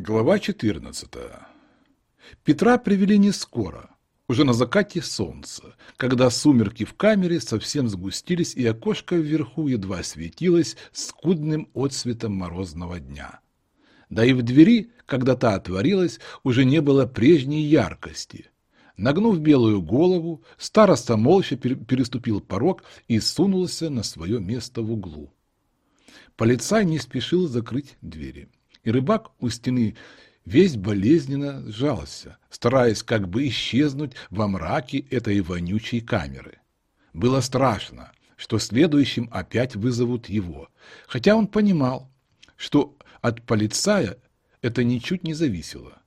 Глава 14. Петра привели не скоро, уже на закате солнца, когда сумерки в камере совсем сгустились и окошко вверху едва светилось скудным отсветом морозного дня. Да и в двери, когда та отворилась, уже не было прежней яркости. Нагнув белую голову, староста молча переступил порог и сунулся на свое место в углу. Полицай не спешил закрыть двери и рыбак у стены весь болезненно сжался, стараясь как бы исчезнуть во мраке этой вонючей камеры. Было страшно, что следующим опять вызовут его, хотя он понимал, что от полицая это ничуть не зависело.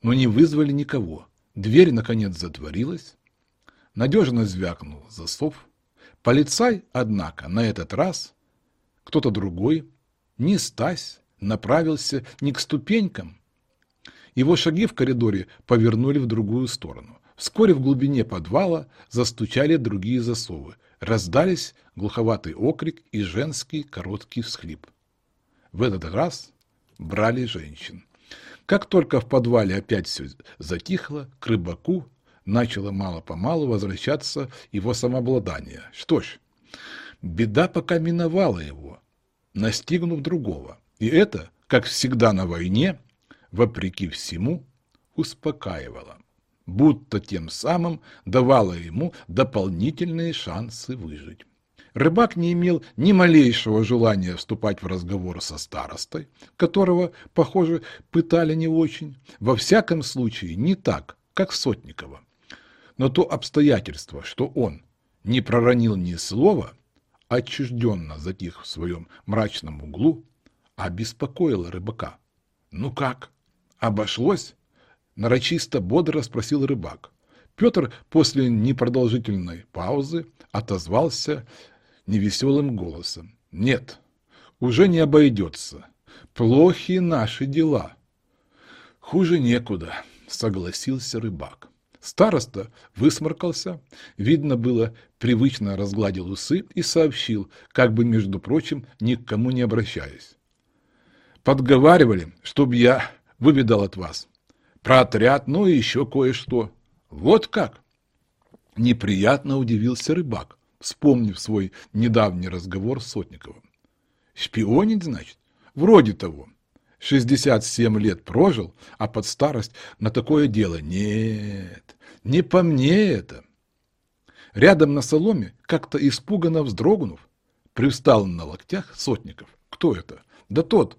Но не вызвали никого. Дверь, наконец, затворилась. Надежно звякнул засов. Полицай, однако, на этот раз кто-то другой, не Стась, направился не к ступенькам. Его шаги в коридоре повернули в другую сторону. Вскоре в глубине подвала застучали другие засовы. Раздались глуховатый окрик и женский короткий всхлип. В этот раз брали женщин. Как только в подвале опять все затихло, к рыбаку начало мало-помалу возвращаться его самообладание. Что ж, беда пока миновала его, настигнув другого. И это, как всегда на войне, вопреки всему, успокаивало, будто тем самым давало ему дополнительные шансы выжить. Рыбак не имел ни малейшего желания вступать в разговор со старостой, которого, похоже, пытали не очень, во всяком случае не так, как Сотникова. Но то обстоятельство, что он не проронил ни слова, отчужденно затих в своем мрачном углу, обеспокоило рыбака. «Ну как? Обошлось?» – нарочисто бодро спросил рыбак. Петр после непродолжительной паузы отозвался невеселым голосом. «Нет, уже не обойдется. Плохи наши дела». «Хуже некуда», – согласился рыбак. Староста высморкался, видно было, привычно разгладил усы и сообщил, как бы, между прочим, ни к кому не обращаясь. Подговаривали, чтобы я выведал от вас. Про отряд, ну и еще кое-что. Вот как? Неприятно удивился рыбак, вспомнив свой недавний разговор с Сотниковым. Шпионить, значит? Вроде того. 67 лет прожил, а под старость на такое дело нет, не по мне это. Рядом на соломе, как-то испуганно вздрогнув, привстал на локтях Сотников. Кто это? Да тот,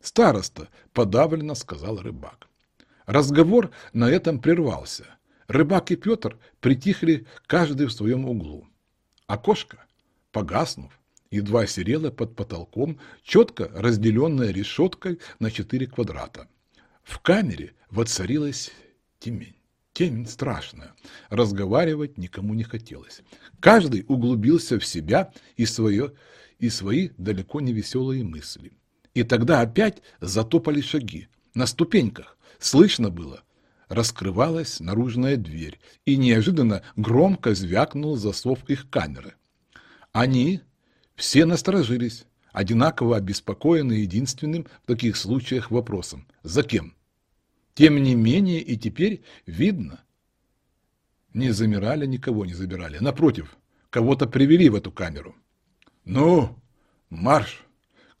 Староста, подавленно сказал рыбак. Разговор на этом прервался. Рыбак и Петр притихли каждый в своем углу. Окошко, погаснув, едва серело под потолком, четко разделенное решеткой на четыре квадрата. В камере воцарилась темень. Темень страшная. Разговаривать никому не хотелось. Каждый углубился в себя и, свое, и свои далеко не веселые мысли. И тогда опять затопали шаги. На ступеньках слышно было. Раскрывалась наружная дверь, и неожиданно громко звякнул засов их камеры. Они все насторожились, одинаково обеспокоены единственным в таких случаях вопросом «За кем?». Тем не менее и теперь видно. Не замирали, никого не забирали. Напротив, кого-то привели в эту камеру. «Ну, марш!»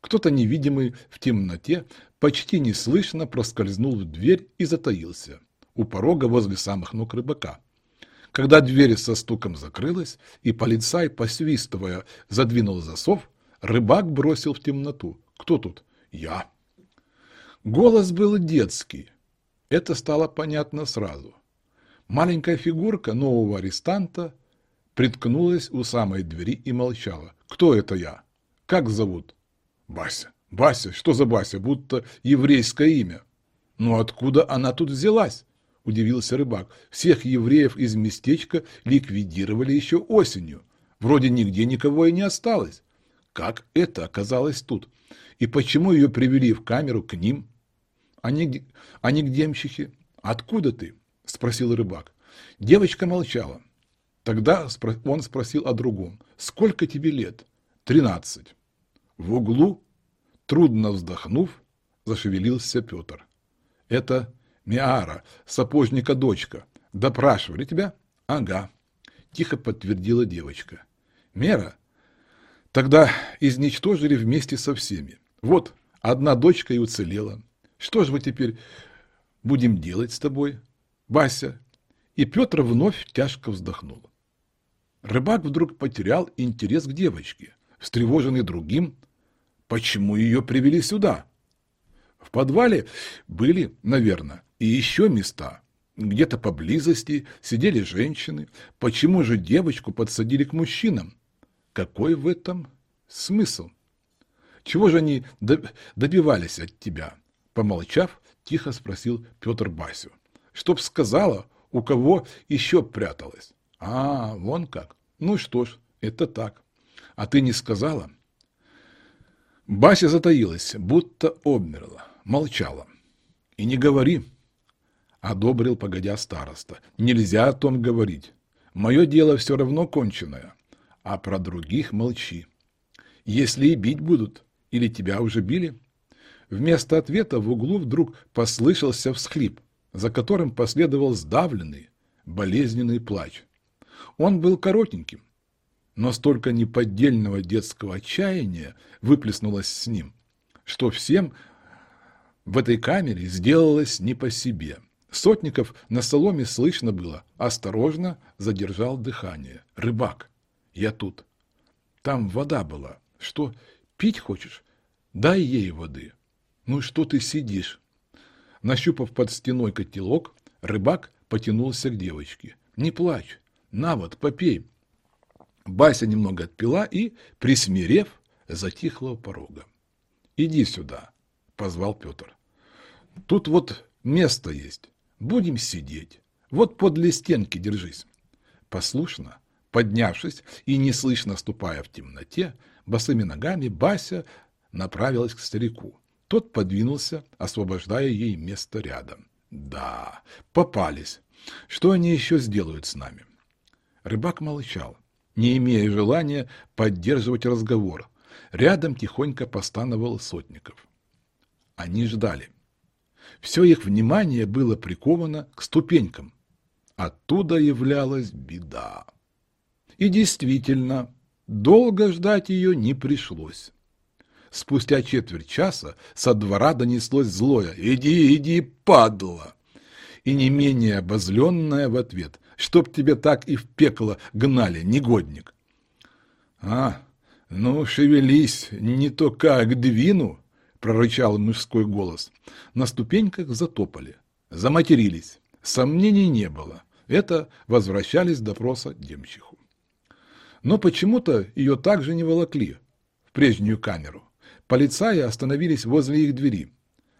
Кто-то невидимый в темноте почти неслышно проскользнул в дверь и затаился у порога возле самых ног рыбака. Когда дверь со стуком закрылась, и полицай, посвистывая, задвинул засов, рыбак бросил в темноту. «Кто тут?» «Я». Голос был детский. Это стало понятно сразу. Маленькая фигурка нового арестанта приткнулась у самой двери и молчала. «Кто это я? Как зовут?» Бася, Бася, что за Бася, будто еврейское имя. Ну откуда она тут взялась? Удивился рыбак. Всех евреев из местечка ликвидировали еще осенью. Вроде нигде никого и не осталось. Как это оказалось тут? И почему ее привели в камеру к ним? Они, они к демщике. Откуда ты? Спросил рыбак. Девочка молчала. Тогда он спросил о другом. Сколько тебе лет? Тринадцать. В углу, трудно вздохнув, зашевелился Петр. Это Миара, сапожника дочка. Допрашивали тебя? Ага, тихо подтвердила девочка. Мера? Тогда изничтожили вместе со всеми. Вот, одна дочка и уцелела. Что же вы теперь будем делать с тобой, Бася? И Петр вновь тяжко вздохнул. Рыбак вдруг потерял интерес к девочке, встревоженный другим, почему ее привели сюда. В подвале были, наверное, и еще места. Где-то поблизости сидели женщины. Почему же девочку подсадили к мужчинам? Какой в этом смысл? Чего же они добивались от тебя? Помолчав, тихо спросил Петр Басю. Чтоб сказала, у кого еще пряталась. А, вон как. Ну что ж, это так. А ты не сказала? Бася затаилась, будто обмерла, молчала. И не говори, одобрил погодя староста. Нельзя о том говорить. Мое дело все равно конченое, а про других молчи. Если и бить будут, или тебя уже били? Вместо ответа в углу вдруг послышался всхлип, за которым последовал сдавленный, болезненный плач. Он был коротеньким, но столько неподдельного детского отчаяния выплеснулось с ним, что всем в этой камере сделалось не по себе. Сотников на соломе слышно было, осторожно задержал дыхание. «Рыбак, я тут. Там вода была. Что, пить хочешь? Дай ей воды. Ну что ты сидишь?» Нащупав под стеной котелок, рыбак потянулся к девочке. «Не плачь. На вот, попей». Бася немного отпила и, присмирев, затихла у порога. «Иди сюда», — позвал Петр. «Тут вот место есть. Будем сидеть. Вот подле стенки держись». Послушно, поднявшись и неслышно ступая в темноте, босыми ногами Бася направилась к старику. Тот подвинулся, освобождая ей место рядом. «Да, попались. Что они еще сделают с нами?» Рыбак молчал не имея желания поддерживать разговор. Рядом тихонько постановал Сотников. Они ждали. Все их внимание было приковано к ступенькам. Оттуда являлась беда. И действительно, долго ждать ее не пришлось. Спустя четверть часа со двора донеслось злое «Иди, иди, падла!» и не менее обозленная в ответ чтоб тебя так и в пекло гнали, негодник. А, ну, шевелись, не то как двину, прорычал мужской голос. На ступеньках затопали, заматерились. Сомнений не было. Это возвращались допроса демчиху. Но почему-то ее также не волокли в прежнюю камеру. Полицаи остановились возле их двери,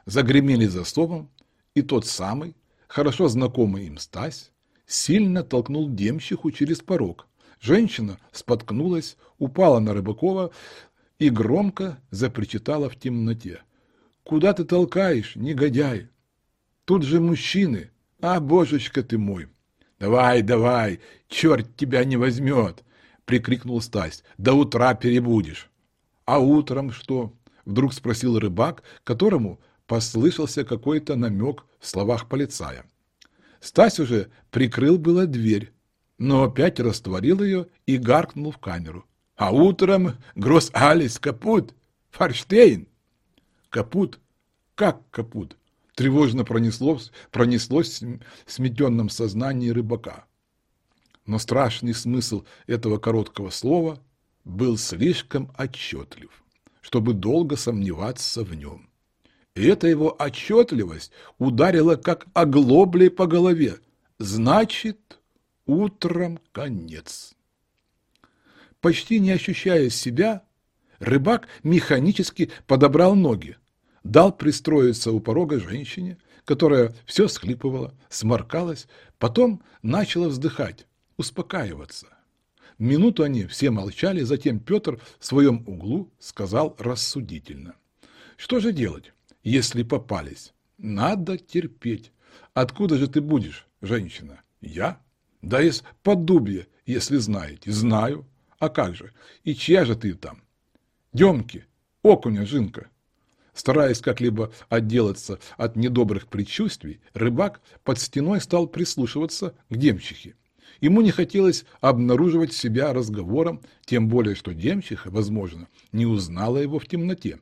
загремели засовом, и тот самый, хорошо знакомый им Стась, сильно толкнул демщиху через порог. Женщина споткнулась, упала на Рыбакова и громко запричитала в темноте. «Куда ты толкаешь, негодяй? Тут же мужчины! А, божечка ты мой!» «Давай, давай, черт тебя не возьмет!» — прикрикнул Стась. «До утра перебудешь!» «А утром что?» — вдруг спросил рыбак, которому послышался какой-то намек в словах полицая. Стась уже прикрыл было дверь, но опять растворил ее и гаркнул в камеру. А утром Гросс Алис капут, Фарштейн. Капут? Как капут? Тревожно пронеслось, пронеслось в сметенном сознании рыбака. Но страшный смысл этого короткого слова был слишком отчетлив, чтобы долго сомневаться в нем. Эта его отчетливость ударила как оглоблей по голове. Значит, утром конец. Почти не ощущая себя, рыбак механически подобрал ноги, дал пристроиться у порога женщине, которая все схлипывала, сморкалась, потом начала вздыхать, успокаиваться. Минуту они все молчали, затем Петр в своем углу сказал рассудительно. Что же делать? Если попались. Надо терпеть. Откуда же ты будешь, женщина? Я? Да из Поддубья, если знаете. Знаю. А как же? И чья же ты там? Демки, окуня, жинка. Стараясь как-либо отделаться от недобрых предчувствий, рыбак под стеной стал прислушиваться к демчихе. Ему не хотелось обнаруживать себя разговором, тем более, что демчиха, возможно, не узнала его в темноте.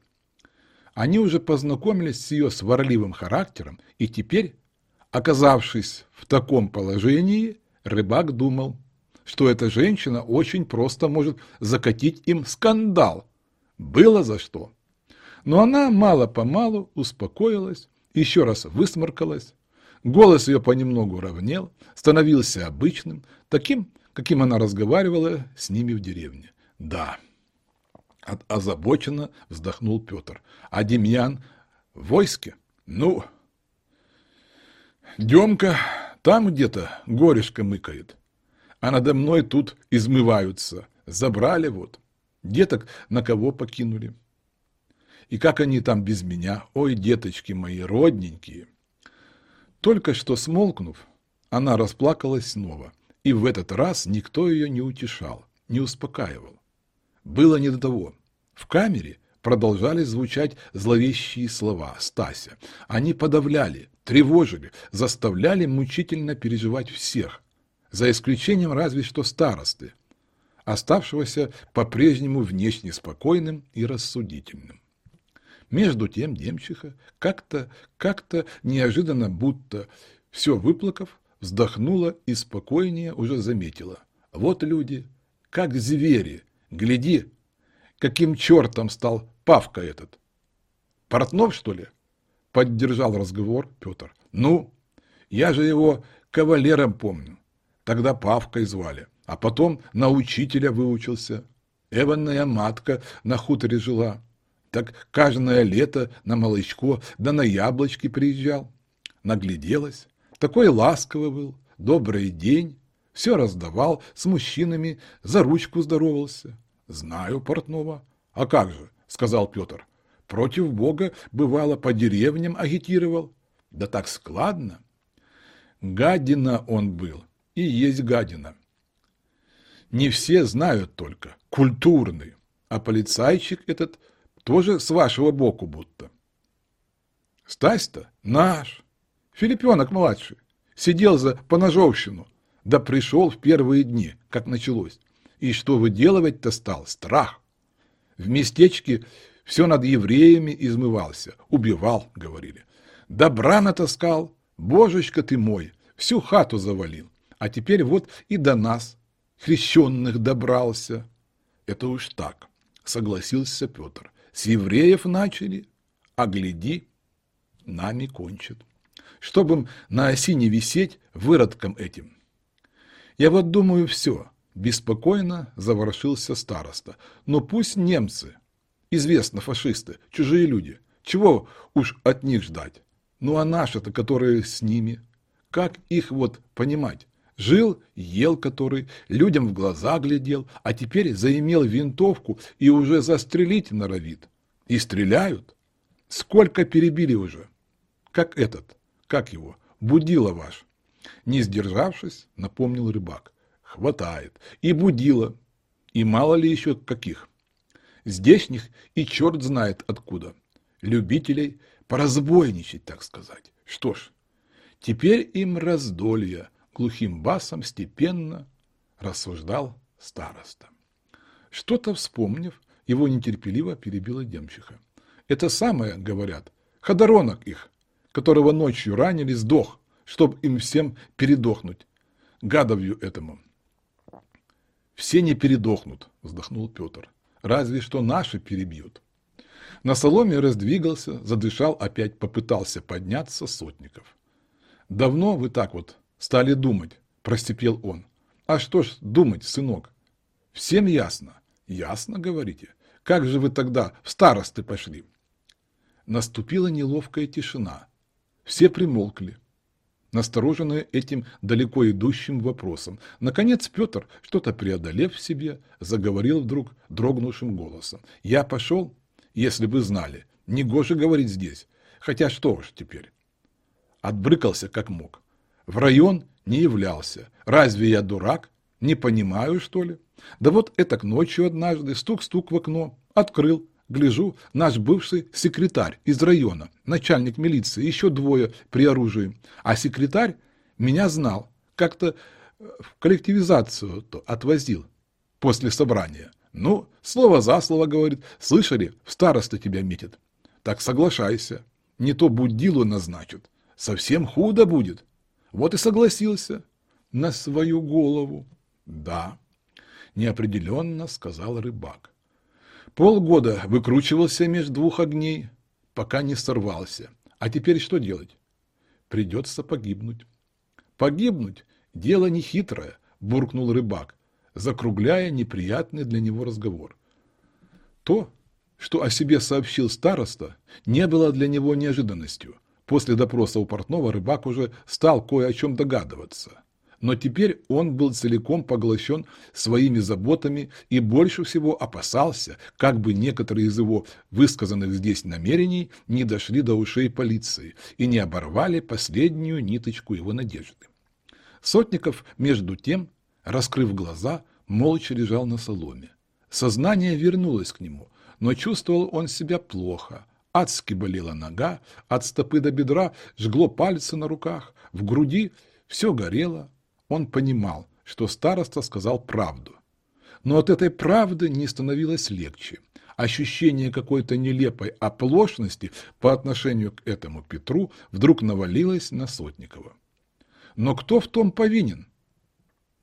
Они уже познакомились с ее сварливым характером, и теперь, оказавшись в таком положении, рыбак думал, что эта женщина очень просто может закатить им скандал. Было за что. Но она мало-помалу успокоилась, еще раз высморкалась, голос ее понемногу ровнел, становился обычным, таким, каким она разговаривала с ними в деревне. Да, озабоченно вздохнул Петр. А Демьян в войске? Ну, Демка там где-то горешко мыкает, а надо мной тут измываются. Забрали вот, деток на кого покинули. И как они там без меня? Ой, деточки мои родненькие. Только что смолкнув, она расплакалась снова, и в этот раз никто ее не утешал, не успокаивал. Было не до того. В камере продолжали звучать зловещие слова Стася. Они подавляли, тревожили, заставляли мучительно переживать всех, за исключением разве что старосты, оставшегося по-прежнему внешне спокойным и рассудительным. Между тем Демчиха как-то, как-то неожиданно, будто все выплакав, вздохнула и спокойнее уже заметила. Вот люди, как звери, гляди, каким чертом стал Павка этот. Портнов, что ли? Поддержал разговор Петр. Ну, я же его кавалером помню. Тогда Павкой звали, а потом на учителя выучился. Эванная матка на хуторе жила. Так каждое лето на молочко да на яблочки приезжал. Нагляделась. Такой ласковый был, добрый день. Все раздавал, с мужчинами за ручку здоровался. Знаю портного. А как же, сказал Петр. Против Бога, бывало, по деревням агитировал. Да так складно. Гадина он был, и есть гадина. Не все знают только, культурный, а полицайчик этот – тоже с вашего боку будто. Стась-то наш. Филиппенок младший. Сидел за поножовщину. Да пришел в первые дни, как началось. И что выделывать-то стал? Страх. В местечке все над евреями измывался. Убивал, говорили. Добра натаскал. Божечка ты мой. Всю хату завалил. А теперь вот и до нас, хрещенных, добрался. Это уж так, согласился Петр. С евреев начали, а гляди, нами кончат. Чтобы им на осине висеть выродком этим. Я вот думаю, все, беспокойно заворошился староста. Но пусть немцы, известно фашисты, чужие люди, чего уж от них ждать? Ну а наши-то, которые с ними, как их вот понимать? Жил, ел который, людям в глаза глядел, а теперь заимел винтовку и уже застрелить норовит. И стреляют. Сколько перебили уже? Как этот, как его, будила ваш. Не сдержавшись, напомнил рыбак. Хватает. И будила. И мало ли еще каких. Здешних и черт знает откуда. Любителей поразбойничать, так сказать. Что ж, теперь им раздолье глухим басом степенно рассуждал староста. Что-то вспомнив, его нетерпеливо перебила демчиха. Это самое, говорят, ходоронок их, которого ночью ранили, сдох, чтоб им всем передохнуть. Гадовью этому. Все не передохнут, вздохнул Петр. Разве что наши перебьют. На соломе раздвигался, задышал, опять попытался подняться сотников. Давно вы так вот Стали думать, простепел он. А что ж думать, сынок? Всем ясно. Ясно, говорите. Как же вы тогда в старосты пошли? Наступила неловкая тишина. Все примолкли, настороженные этим далеко идущим вопросом. Наконец Петр, что-то преодолев в себе, заговорил вдруг дрогнувшим голосом. «Я пошел, если бы знали. Негоже говорить здесь. Хотя что уж теперь». Отбрыкался как мог. В район не являлся. Разве я дурак? Не понимаю, что ли? Да вот это к ночью однажды стук-стук в окно. Открыл. Гляжу, наш бывший секретарь из района, начальник милиции, еще двое при оружии. А секретарь меня знал, как-то э, в коллективизацию отвозил после собрания. Ну, слово за слово, говорит, слышали, в староста тебя метит. Так соглашайся, не то будилу назначат, совсем худо будет. Вот и согласился на свою голову. Да, неопределенно сказал рыбак. Полгода выкручивался между двух огней, пока не сорвался. А теперь что делать? Придется погибнуть. Погибнуть – дело нехитрое, буркнул рыбак, закругляя неприятный для него разговор. То, что о себе сообщил староста, не было для него неожиданностью. После допроса у портного рыбак уже стал кое о чем догадываться но теперь он был целиком поглощен своими заботами и больше всего опасался, как бы некоторые из его высказанных здесь намерений не дошли до ушей полиции и не оборвали последнюю ниточку его надежды. Сотников, между тем, раскрыв глаза, молча лежал на соломе. Сознание вернулось к нему, но чувствовал он себя плохо. Адски болела нога, от стопы до бедра жгло пальцы на руках, в груди все горело, он понимал, что староста сказал правду. Но от этой правды не становилось легче. Ощущение какой-то нелепой оплошности по отношению к этому Петру вдруг навалилось на Сотникова. Но кто в том повинен?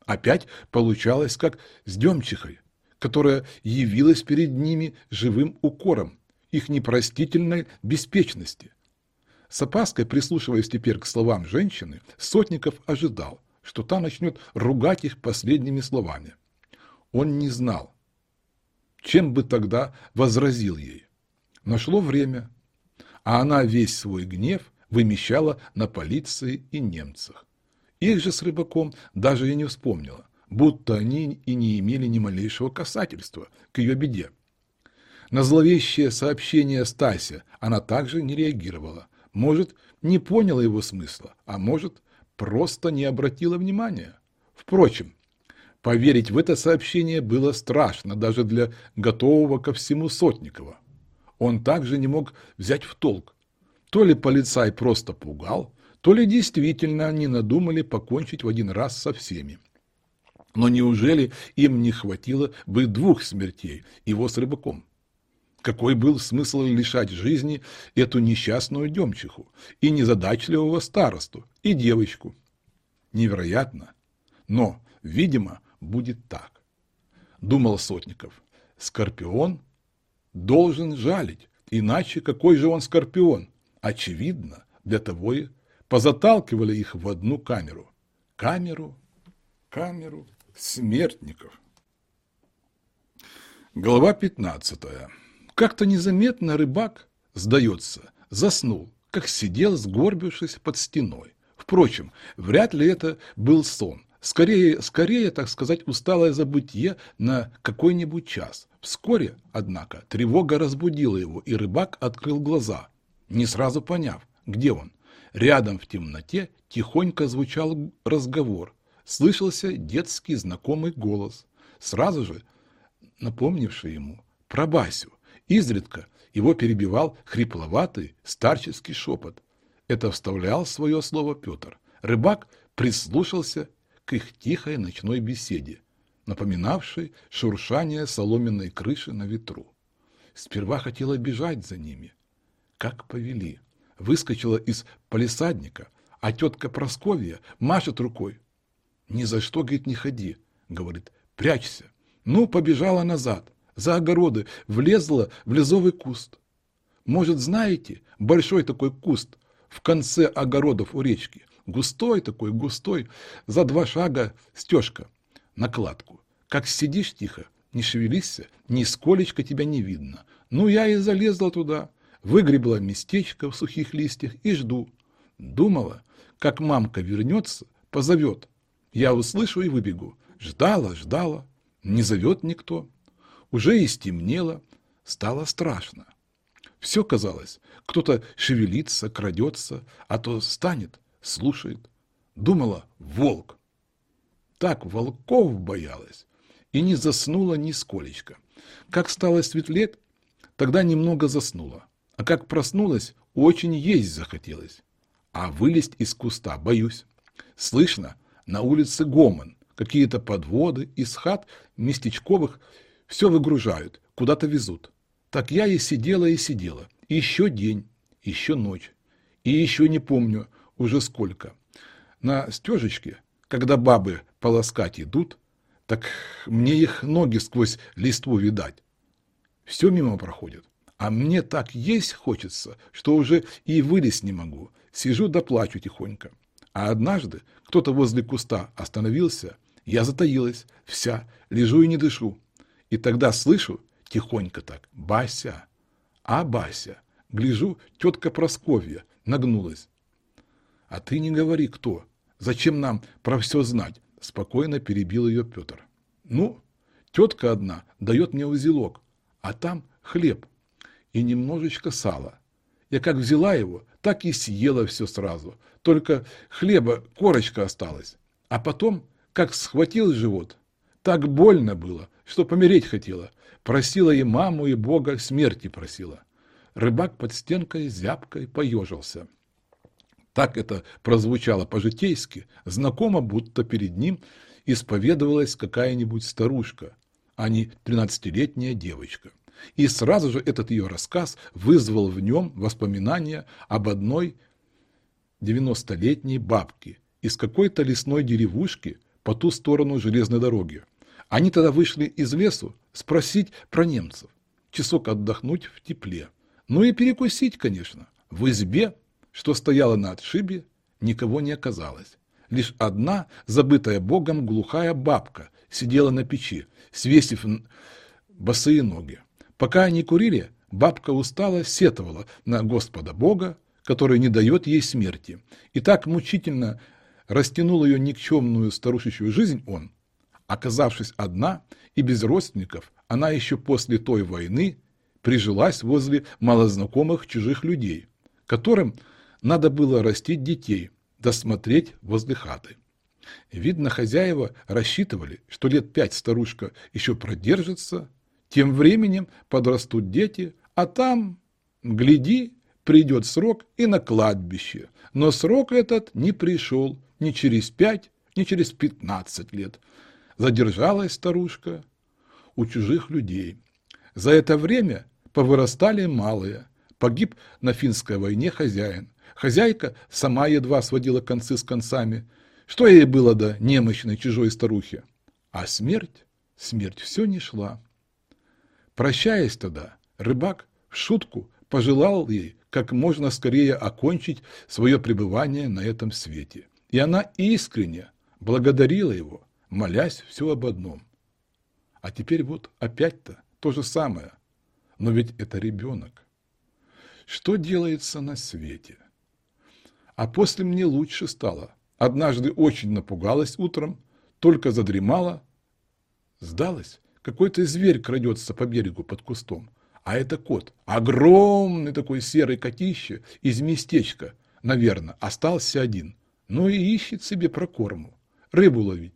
Опять получалось, как с Демчихой, которая явилась перед ними живым укором их непростительной беспечности. С опаской, прислушиваясь теперь к словам женщины, Сотников ожидал, что та начнет ругать их последними словами. Он не знал, чем бы тогда возразил ей. Но шло время, а она весь свой гнев вымещала на полиции и немцах. Их же с рыбаком даже и не вспомнила, будто они и не имели ни малейшего касательства к ее беде. На зловещее сообщение Стася она также не реагировала. Может, не поняла его смысла, а может, просто не обратила внимания. Впрочем, поверить в это сообщение было страшно даже для готового ко всему Сотникова. Он также не мог взять в толк. То ли полицай просто пугал, то ли действительно они надумали покончить в один раз со всеми. Но неужели им не хватило бы двух смертей, его с рыбаком? Какой был смысл лишать жизни эту несчастную демчиху и незадачливого старосту, и девочку? Невероятно, но, видимо, будет так. Думал Сотников, Скорпион должен жалить, иначе какой же он Скорпион? Очевидно, для того и позаталкивали их в одну камеру. Камеру, камеру смертников. Глава пятнадцатая. Как-то незаметно рыбак, сдается, заснул, как сидел, сгорбившись под стеной. Впрочем, вряд ли это был сон. Скорее, скорее, так сказать, усталое забытье на какой-нибудь час. Вскоре, однако, тревога разбудила его, и рыбак открыл глаза, не сразу поняв, где он. Рядом в темноте тихонько звучал разговор. Слышался детский знакомый голос, сразу же напомнивший ему про Басю. Изредка его перебивал хрипловатый старческий шепот. Это вставлял свое слово Петр. Рыбак прислушался к их тихой ночной беседе, напоминавшей шуршание соломенной крыши на ветру. Сперва хотела бежать за ними, как повели. Выскочила из палисадника, а тетка Просковья машет рукой. «Ни за что, говорит, не ходи», — говорит, — «прячься». Ну, побежала назад за огороды, влезла в лизовый куст. Может, знаете, большой такой куст в конце огородов у речки, густой такой, густой, за два шага стежка, накладку. Как сидишь тихо, не шевелишься, нисколечко тебя не видно. Ну, я и залезла туда, выгребла местечко в сухих листьях и жду. Думала, как мамка вернется, позовет. Я услышу и выбегу. Ждала, ждала, не зовет никто. Уже и стемнело, стало страшно. Все казалось, кто-то шевелится, крадется, а то станет, слушает. Думала, волк. Так волков боялась и не заснула ни сколечко. Как стало светлеть, Тогда немного заснула. А как проснулась, очень есть захотелось. А вылезть из куста боюсь. Слышно, на улице гомон, какие-то подводы из хат местечковых все выгружают, куда-то везут. Так я и сидела, и сидела. еще день, еще ночь. И еще не помню уже сколько. На стежечке, когда бабы полоскать идут, так мне их ноги сквозь листву видать. Все мимо проходит. А мне так есть хочется, что уже и вылезть не могу. Сижу да плачу тихонько. А однажды кто-то возле куста остановился, я затаилась, вся, лежу и не дышу. И тогда слышу, тихонько так, «Бася! А, Бася!» Гляжу, тетка Просковья нагнулась. «А ты не говори, кто. Зачем нам про все знать?» Спокойно перебил ее Петр. «Ну, тетка одна дает мне узелок, а там хлеб и немножечко сала. Я как взяла его, так и съела все сразу. Только хлеба корочка осталась. А потом, как схватил живот, так больно было, что помереть хотела. Просила и маму, и Бога смерти просила. Рыбак под стенкой зябкой поежился. Так это прозвучало по-житейски, знакомо, будто перед ним исповедовалась какая-нибудь старушка, а не тринадцатилетняя девочка. И сразу же этот ее рассказ вызвал в нем воспоминания об одной девяностолетней бабке из какой-то лесной деревушки по ту сторону железной дороги. Они тогда вышли из лесу спросить про немцев, часок отдохнуть в тепле. Ну и перекусить, конечно. В избе, что стояла на отшибе, никого не оказалось. Лишь одна, забытая богом, глухая бабка сидела на печи, свесив босые ноги. Пока они курили, бабка устала, сетовала на Господа Бога, который не дает ей смерти. И так мучительно растянул ее никчемную старушечью жизнь он. Оказавшись одна и без родственников, она еще после той войны прижилась возле малознакомых чужих людей, которым надо было растить детей, досмотреть возле хаты. Видно, хозяева рассчитывали, что лет пять старушка еще продержится, тем временем подрастут дети, а там, гляди, придет срок и на кладбище. Но срок этот не пришел ни через пять, ни через пятнадцать лет. Задержалась старушка у чужих людей. За это время повырастали малые. Погиб на финской войне хозяин. Хозяйка сама едва сводила концы с концами. Что ей было до немощной чужой старухи? А смерть, смерть все не шла. Прощаясь тогда, рыбак в шутку пожелал ей как можно скорее окончить свое пребывание на этом свете. И она искренне благодарила его, молясь все об одном. А теперь вот опять-то то же самое. Но ведь это ребенок. Что делается на свете? А после мне лучше стало. Однажды очень напугалась утром, только задремала, сдалась какой-то зверь крадется по берегу под кустом. А это кот, огромный такой серый котище из местечка, наверное, остался один. Ну и ищет себе прокорму, рыбу ловить.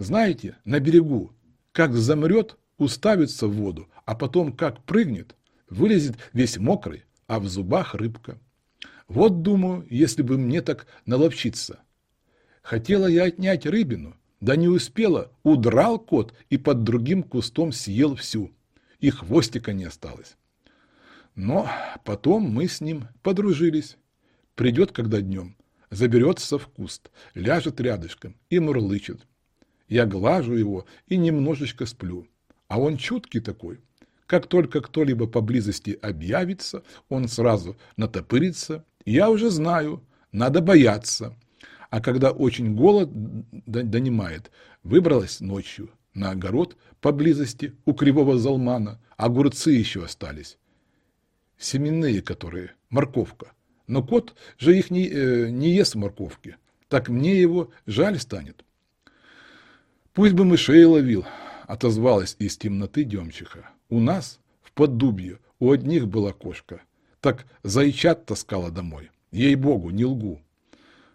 Знаете, на берегу, как замрет, уставится в воду, а потом как прыгнет, вылезет весь мокрый, а в зубах рыбка. Вот думаю, если бы мне так наловчиться. Хотела я отнять рыбину, да не успела, удрал кот и под другим кустом съел всю. И хвостика не осталось. Но потом мы с ним подружились. Придет, когда днем, заберется в куст, ляжет рядышком и мурлычет. Я глажу его и немножечко сплю. А он чуткий такой. Как только кто-либо поблизости объявится, он сразу натопырится. Я уже знаю, надо бояться а когда очень голод донимает, выбралась ночью на огород поблизости у кривого залмана, огурцы еще остались. Семенные которые, морковка. Но кот же их не, э, не ест морковки, так мне его жаль станет. Пусть бы мышей ловил, отозвалась из темноты Демчиха. У нас в поддубье у одних была кошка, так зайчат таскала домой. Ей-богу, не лгу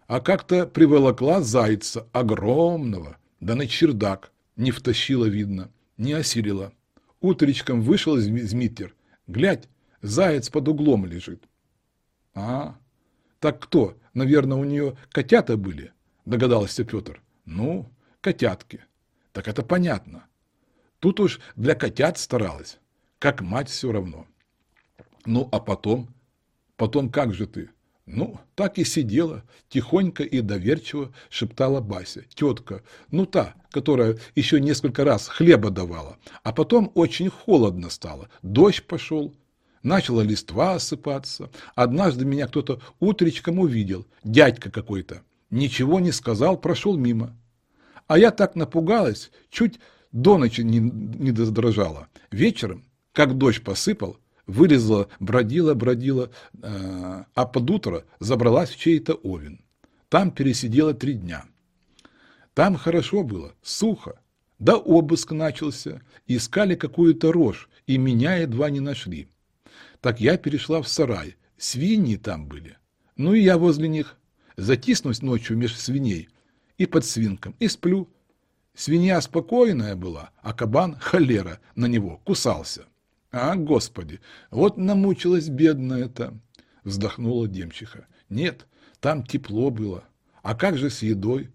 а как-то приволокла зайца огромного, да на чердак не втащила, видно, не осилила. утречком вышел из Змиттер. Глядь, заяц под углом лежит. А, так кто? Наверное, у нее котята были, догадался Петр. Ну, котятки. Так это понятно. Тут уж для котят старалась, как мать все равно. Ну, а потом? Потом как же ты? Ну, так и сидела, тихонько и доверчиво шептала Бася. Тетка, ну та, которая еще несколько раз хлеба давала. А потом очень холодно стало, дождь пошел, начала листва осыпаться. Однажды меня кто-то утречком увидел, дядька какой-то. Ничего не сказал, прошел мимо. А я так напугалась, чуть до ночи не, не додрожала. Вечером, как дождь посыпал, вылезла, бродила, бродила, э, а под утро забралась в чей-то овен. Там пересидела три дня. Там хорошо было, сухо. Да обыск начался, искали какую-то рожь, и меня едва не нашли. Так я перешла в сарай, свиньи там были. Ну и я возле них. Затиснусь ночью меж свиней и под свинком, и сплю. Свинья спокойная была, а кабан, холера, на него кусался. А, Господи, вот намучилась бедная-то, вздохнула Демчиха. Нет, там тепло было. А как же с едой?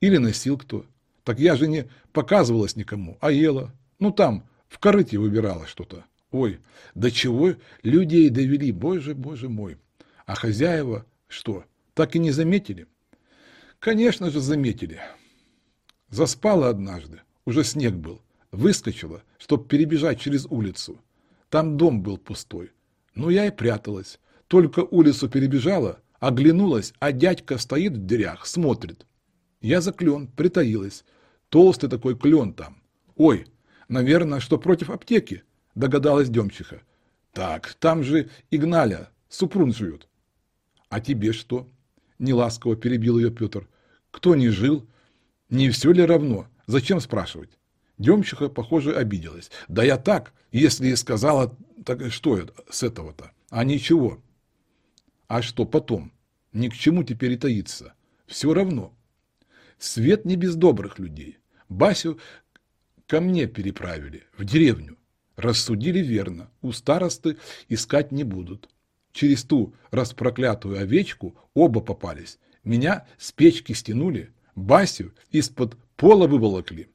Или носил кто? Так я же не показывалась никому, а ела. Ну там, в корыте выбирала что-то. Ой, до чего людей довели, боже, боже мой. А хозяева что, так и не заметили? Конечно же заметили. Заспала однажды, уже снег был, выскочила, чтоб перебежать через улицу. Там дом был пустой. Ну, я и пряталась. Только улицу перебежала, оглянулась, а дядька стоит в дверях, смотрит. Я за клен, притаилась. Толстый такой клен там. Ой, наверное, что против аптеки, догадалась Демчиха. Так, там же Игналя, Супрун живет. А тебе что? Неласково перебил ее Петр. Кто не жил? Не все ли равно? Зачем спрашивать? Демчиха, похоже, обиделась. Да я так, если и сказала, так что это с этого-то? А ничего. А что потом? Ни к чему теперь и таиться. Все равно. Свет не без добрых людей. Басю ко мне переправили, в деревню. Рассудили верно, у старосты искать не будут. Через ту распроклятую овечку оба попались. Меня с печки стянули, Басю из-под пола выволокли.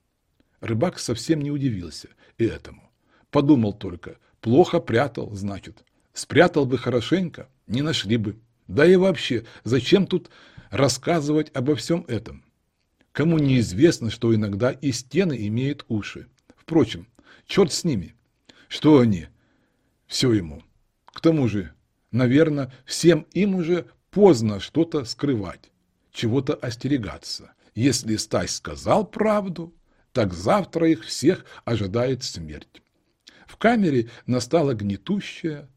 Рыбак совсем не удивился и этому. Подумал только, плохо прятал, значит. Спрятал бы хорошенько, не нашли бы. Да и вообще, зачем тут рассказывать обо всем этом? Кому неизвестно, что иногда и стены имеют уши. Впрочем, черт с ними. Что они? Все ему. К тому же, наверное, всем им уже поздно что-то скрывать, чего-то остерегаться. Если Стась сказал правду, так завтра их всех ожидает смерть. В камере настала гнетущая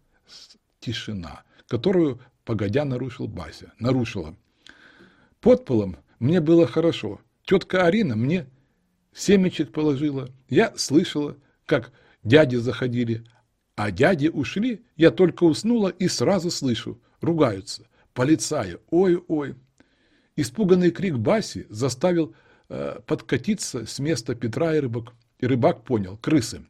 тишина, которую, погодя, нарушил Бася. Нарушила. Под полом мне было хорошо. Тетка Арина мне семечек положила. Я слышала, как дяди заходили. А дяди ушли, я только уснула и сразу слышу. Ругаются. Полицая. Ой-ой. Испуганный крик Баси заставил Э, подкатиться с места Петра и рыбак. И рыбак понял, крысы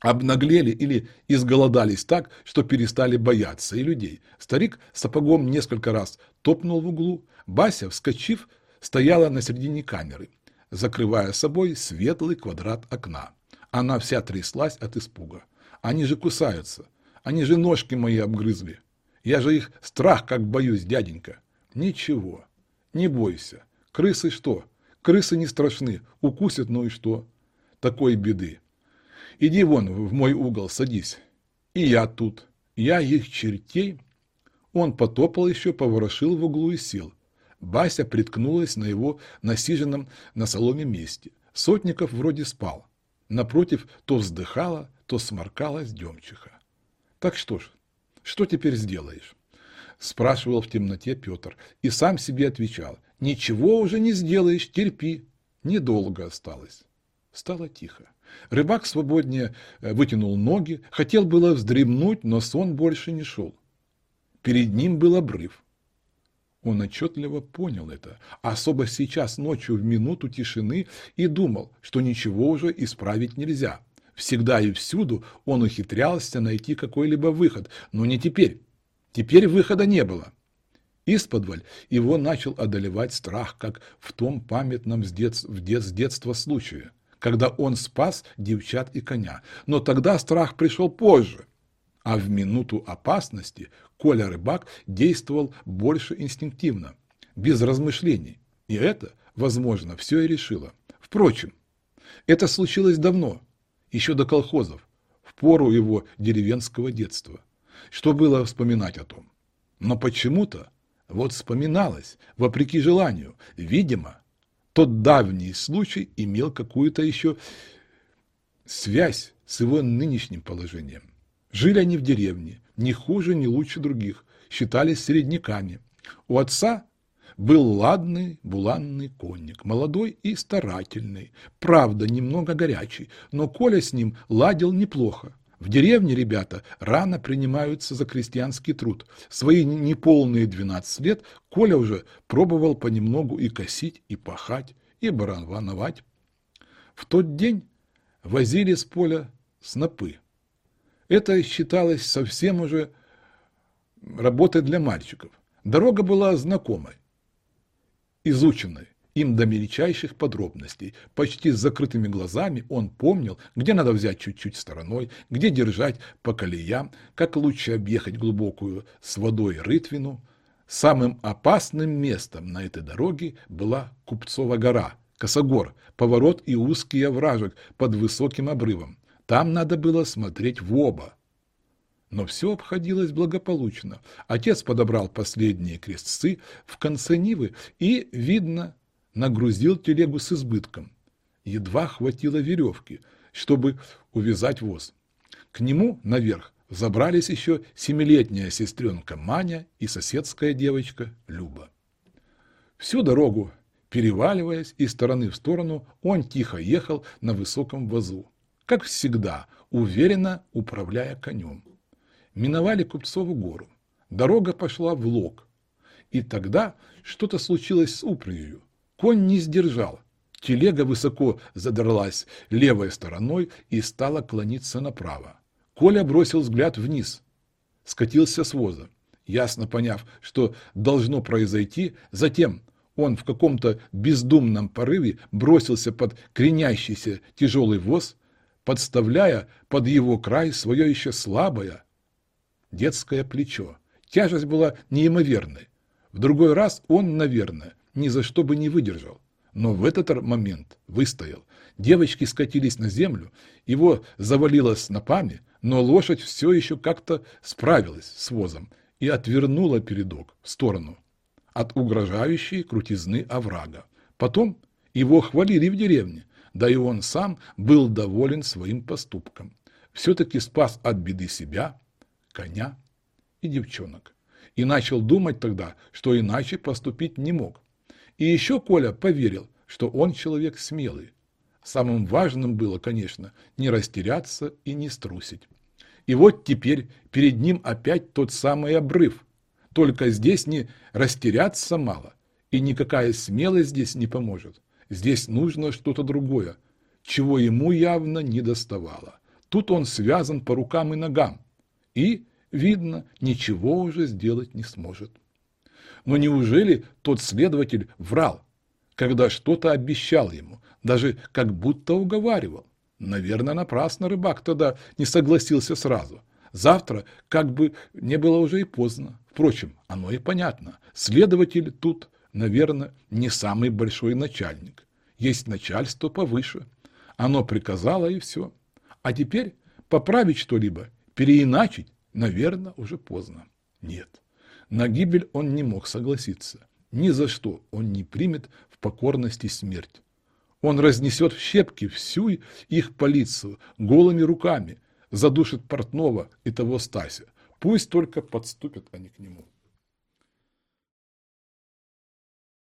обнаглели или изголодались так, что перестали бояться и людей. Старик сапогом несколько раз топнул в углу. Бася, вскочив, стояла на середине камеры, закрывая собой светлый квадрат окна. Она вся тряслась от испуга. Они же кусаются. Они же ножки мои обгрызли. Я же их страх как боюсь, дяденька. Ничего, не бойся. Крысы что? Крысы не страшны, укусят, ну и что? Такой беды. Иди вон в мой угол, садись. И я тут. Я их чертей. Он потопал еще, поворошил в углу и сел. Бася приткнулась на его насиженном на соломе месте. Сотников вроде спал. Напротив то вздыхала, то сморкалась Демчиха. Так что ж, что теперь сделаешь? Спрашивал в темноте Петр и сам себе отвечал. Ничего уже не сделаешь, терпи. Недолго осталось. Стало тихо. Рыбак свободнее э, вытянул ноги, хотел было вздремнуть, но сон больше не шел. Перед ним был обрыв. Он отчетливо понял это, особо сейчас ночью в минуту тишины, и думал, что ничего уже исправить нельзя. Всегда и всюду он ухитрялся найти какой-либо выход, но не теперь. Теперь выхода не было. Исподволь его начал одолевать страх, как в том памятном с, дет... в дет... с детства случае, когда он спас девчат и коня. Но тогда страх пришел позже, а в минуту опасности Коля Рыбак действовал больше инстинктивно, без размышлений. И это, возможно, все и решило. Впрочем, это случилось давно, еще до колхозов, в пору его деревенского детства. Что было вспоминать о том? Но почему-то вот вспоминалось, вопреки желанию. Видимо, тот давний случай имел какую-то еще связь с его нынешним положением. Жили они в деревне, не хуже, не лучше других, считались середняками. У отца был ладный буланный конник, молодой и старательный, правда, немного горячий, но Коля с ним ладил неплохо. В деревне ребята рано принимаются за крестьянский труд. Свои неполные 12 лет Коля уже пробовал понемногу и косить, и пахать, и барановать. В тот день возили с поля снопы. Это считалось совсем уже работой для мальчиков. Дорога была знакомой, изученной им до мельчайших подробностей. Почти с закрытыми глазами он помнил, где надо взять чуть-чуть стороной, где держать по колеям, как лучше объехать глубокую с водой рытвину. Самым опасным местом на этой дороге была Купцова гора, Косогор, поворот и узкий овражек под высоким обрывом. Там надо было смотреть в оба. Но все обходилось благополучно. Отец подобрал последние крестцы в конце Нивы и, видно, нагрузил телегу с избытком. Едва хватило веревки, чтобы увязать воз. К нему наверх забрались еще семилетняя сестренка Маня и соседская девочка Люба. Всю дорогу, переваливаясь из стороны в сторону, он тихо ехал на высоком вазу, как всегда, уверенно управляя конем. Миновали Купцову гору. Дорога пошла в лог. И тогда что-то случилось с упряжью. Конь не сдержал. Телега высоко задралась левой стороной и стала клониться направо. Коля бросил взгляд вниз, скатился с воза. Ясно поняв, что должно произойти, затем он в каком-то бездумном порыве бросился под кренящийся тяжелый воз, подставляя под его край свое еще слабое детское плечо. Тяжесть была неимоверной. В другой раз он, наверное, ни за что бы не выдержал. Но в этот момент выстоял. Девочки скатились на землю, его завалило снопами, но лошадь все еще как-то справилась с возом и отвернула передок в сторону от угрожающей крутизны оврага. Потом его хвалили в деревне, да и он сам был доволен своим поступком. Все-таки спас от беды себя, коня и девчонок. И начал думать тогда, что иначе поступить не мог. И еще Коля поверил, что он человек смелый. Самым важным было, конечно, не растеряться и не струсить. И вот теперь перед ним опять тот самый обрыв. Только здесь не растеряться мало, и никакая смелость здесь не поможет. Здесь нужно что-то другое, чего ему явно не доставало. Тут он связан по рукам и ногам, и, видно, ничего уже сделать не сможет. Но неужели тот следователь врал, когда что-то обещал ему, даже как будто уговаривал? Наверное, напрасно рыбак тогда не согласился сразу. Завтра как бы не было уже и поздно. Впрочем, оно и понятно. Следователь тут, наверное, не самый большой начальник. Есть начальство повыше. Оно приказало и все. А теперь поправить что-либо, переиначить, наверное, уже поздно. Нет. На гибель он не мог согласиться. Ни за что он не примет в покорности смерть. Он разнесет в щепки всю их полицию голыми руками, задушит Портнова и того Стася. Пусть только подступят они к нему.